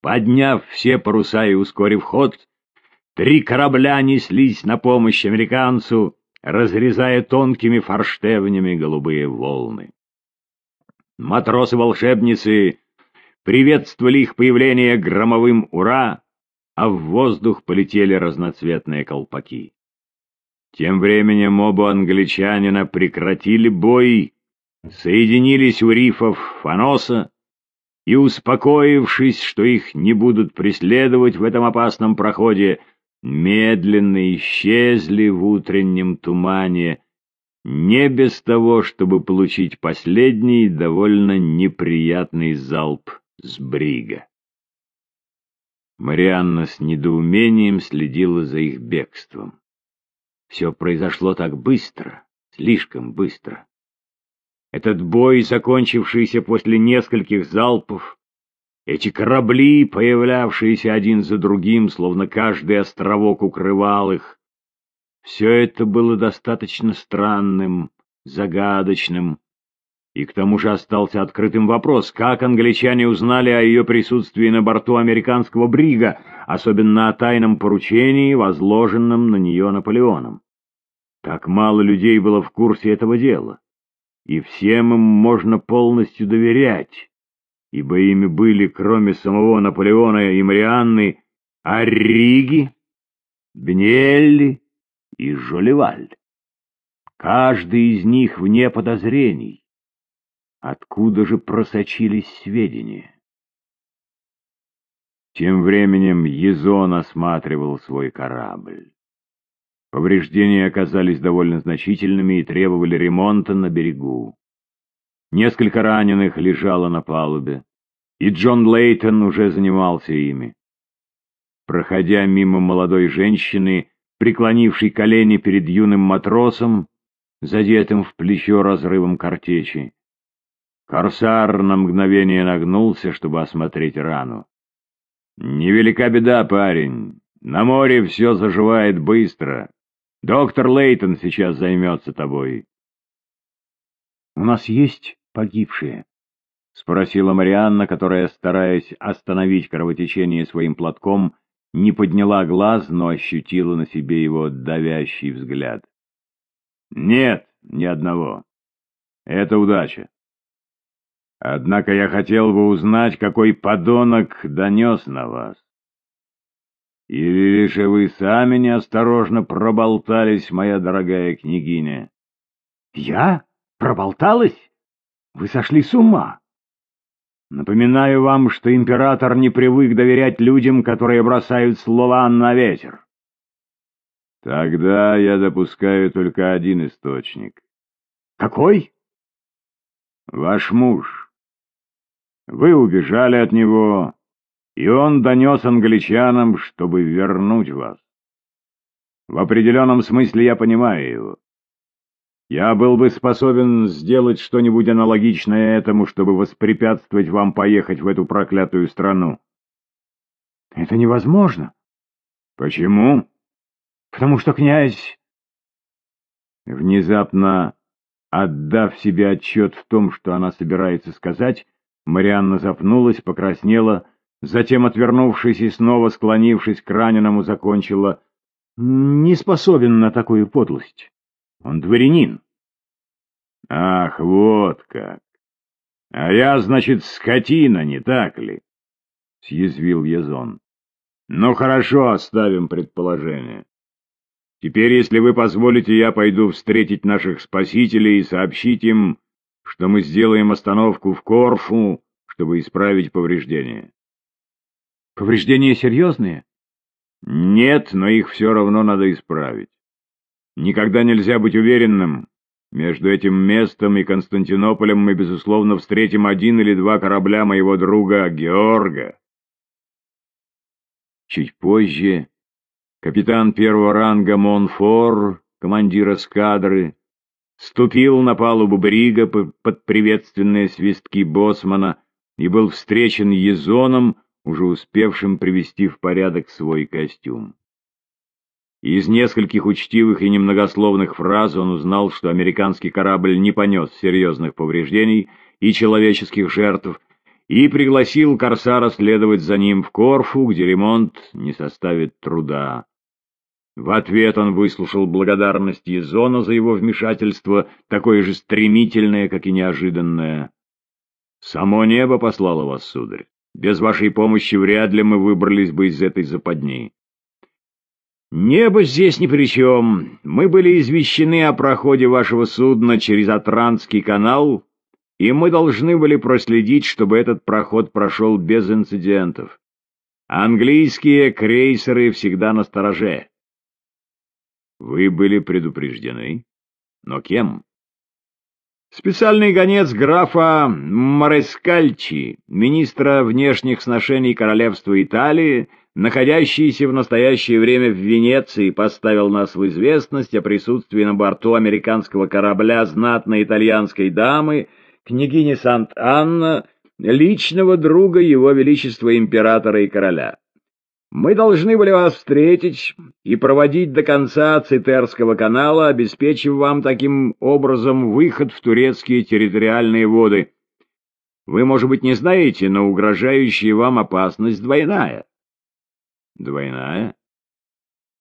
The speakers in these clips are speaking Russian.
Подняв все паруса и ускорив ход, три корабля неслись на помощь американцу, разрезая тонкими форштевнями голубые волны. Матросы-волшебницы приветствовали их появление громовым «Ура!», а в воздух полетели разноцветные колпаки. Тем временем оба англичанина прекратили бой, соединились у рифов Фаноса и, успокоившись, что их не будут преследовать в этом опасном проходе, медленно исчезли в утреннем тумане, не без того, чтобы получить последний довольно неприятный залп с брига. Марианна с недоумением следила за их бегством. Все произошло так быстро, слишком быстро. Этот бой, закончившийся после нескольких залпов, эти корабли, появлявшиеся один за другим, словно каждый островок укрывал их, все это было достаточно странным, загадочным, и к тому же остался открытым вопрос, как англичане узнали о ее присутствии на борту американского брига, особенно о тайном поручении, возложенном на нее Наполеоном. Так мало людей было в курсе этого дела, и всем им можно полностью доверять, ибо ими были, кроме самого Наполеона и Марианны, Арриги, Бнелли и Жолеваль. Каждый из них вне подозрений Откуда же просочились сведения? Тем временем Езон осматривал свой корабль. Повреждения оказались довольно значительными и требовали ремонта на берегу. Несколько раненых лежало на палубе, и Джон Лейтон уже занимался ими. Проходя мимо молодой женщины, преклонившей колени перед юным матросом, задетым в плечо разрывом картечи, Корсар на мгновение нагнулся, чтобы осмотреть рану. «Невелика беда, парень. На море все заживает быстро. Доктор Лейтон сейчас займется тобой». «У нас есть погибшие?» — спросила Марианна, которая, стараясь остановить кровотечение своим платком, не подняла глаз, но ощутила на себе его давящий взгляд. «Нет, ни одного. Это удача. Однако я хотел бы узнать, какой подонок донес на вас. Или лишь вы сами неосторожно проболтались, моя дорогая княгиня? Я? Проболталась? Вы сошли с ума. Напоминаю вам, что император не привык доверять людям, которые бросают слова на ветер. Тогда я допускаю только один источник. Какой? Ваш муж. Вы убежали от него, и он донес англичанам, чтобы вернуть вас. В определенном смысле я понимаю его. Я был бы способен сделать что-нибудь аналогичное этому, чтобы воспрепятствовать вам поехать в эту проклятую страну. Это невозможно. Почему? Потому что князь... Внезапно, отдав себе отчет в том, что она собирается сказать, Марианна запнулась, покраснела, затем, отвернувшись и снова склонившись к раненому, закончила «Не способен на такую подлость. Он дворянин». «Ах, вот как! А я, значит, скотина, не так ли?» — съязвил Язон. «Ну хорошо, оставим предположение. Теперь, если вы позволите, я пойду встретить наших спасителей и сообщить им, что мы сделаем остановку в Корфу, чтобы исправить повреждения. Повреждения серьезные? Нет, но их все равно надо исправить. Никогда нельзя быть уверенным. Между этим местом и Константинополем мы, безусловно, встретим один или два корабля моего друга Георга. Чуть позже капитан первого ранга Монфор, командир эскадры, ступил на палубу брига под приветственные свистки боссмана и был встречен Езоном, уже успевшим привести в порядок свой костюм. Из нескольких учтивых и немногословных фраз он узнал, что американский корабль не понес серьезных повреждений и человеческих жертв, и пригласил Корсара следовать за ним в Корфу, где ремонт не составит труда. В ответ он выслушал благодарность Езона за его вмешательство, такое же стремительное, как и неожиданное. «Само небо послало вас, сударь. Без вашей помощи вряд ли мы выбрались бы из этой западни». «Небо здесь ни при чем. Мы были извещены о проходе вашего судна через Атлантский канал, и мы должны были проследить, чтобы этот проход прошел без инцидентов. Английские крейсеры всегда на стороже». «Вы были предупреждены? Но кем?» Специальный гонец графа Морескальчи, министра внешних сношений королевства Италии, находящийся в настоящее время в Венеции, поставил нас в известность о присутствии на борту американского корабля знатной итальянской дамы, княгини Сант-Анна, личного друга его величества императора и короля. Мы должны были вас встретить и проводить до конца Цитерского канала, обеспечив вам таким образом выход в турецкие территориальные воды. Вы, может быть, не знаете, но угрожающая вам опасность двойная. Двойная?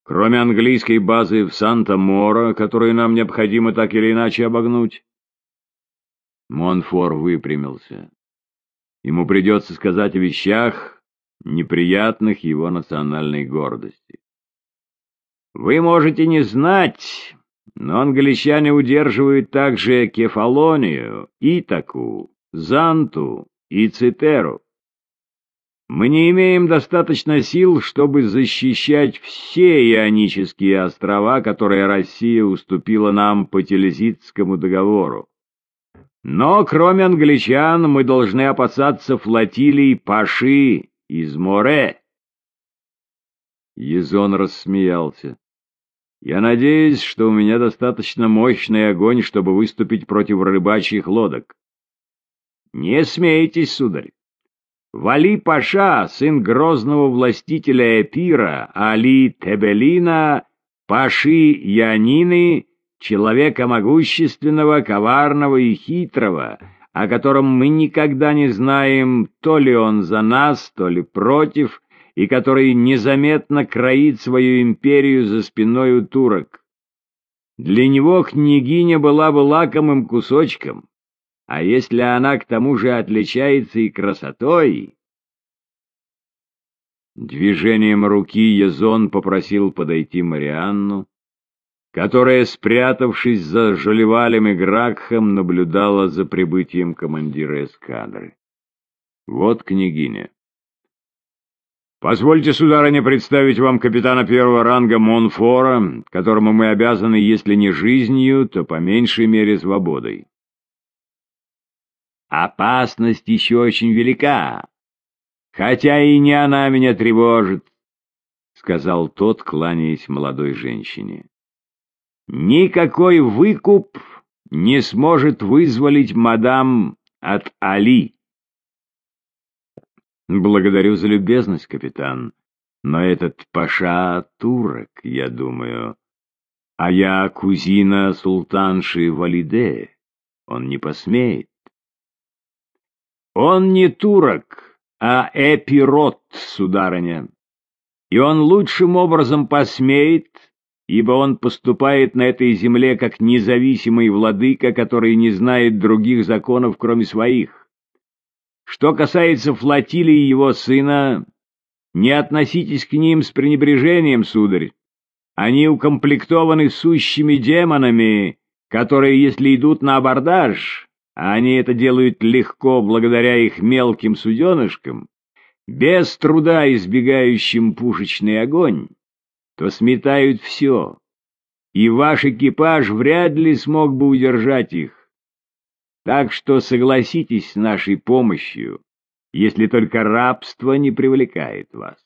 Кроме английской базы в Санта-Мора, которую нам необходимо так или иначе обогнуть? Монфор выпрямился. Ему придется сказать о вещах, неприятных его национальной гордости. Вы можете не знать, но англичане удерживают также Кефалонию, Итаку, Занту и Цитеру. Мы не имеем достаточно сил, чтобы защищать все ионические острова, которые Россия уступила нам по Телезитскому договору. Но кроме англичан мы должны опасаться флотилий Паши из море. Езон рассмеялся. Я надеюсь, что у меня достаточно мощный огонь, чтобы выступить против рыбачьих лодок. Не смейтесь, сударь. Вали Паша, сын грозного властителя Эпира, Али Тебелина, Паши Янины, человека могущественного, коварного и хитрого, о котором мы никогда не знаем, то ли он за нас, то ли против, и который незаметно кроит свою империю за спиной у турок. Для него княгиня была бы лакомым кусочком, а если она к тому же отличается и красотой... Движением руки Язон попросил подойти Марианну, которая, спрятавшись за Жолевалем и Гракхом, наблюдала за прибытием командира эскадры. Вот княгиня. Позвольте, сударыня, представить вам капитана первого ранга Монфора, которому мы обязаны, если не жизнью, то по меньшей мере свободой. Опасность еще очень велика, хотя и не она меня тревожит, — сказал тот, кланяясь молодой женщине. Никакой выкуп не сможет вызволить мадам от Али. Благодарю за любезность, капитан, но этот паша турок, я думаю, а я кузина султанши Валиде. Он не посмеет. Он не турок, а эпирот, сударыня, и он лучшим образом посмеет, ибо он поступает на этой земле как независимый владыка, который не знает других законов, кроме своих. Что касается флотилии его сына, не относитесь к ним с пренебрежением, сударь. Они укомплектованы сущими демонами, которые, если идут на абордаж, а они это делают легко благодаря их мелким суденышкам, без труда избегающим пушечный огонь, то сметают все, и ваш экипаж вряд ли смог бы удержать их. Так что согласитесь с нашей помощью, если только рабство не привлекает вас.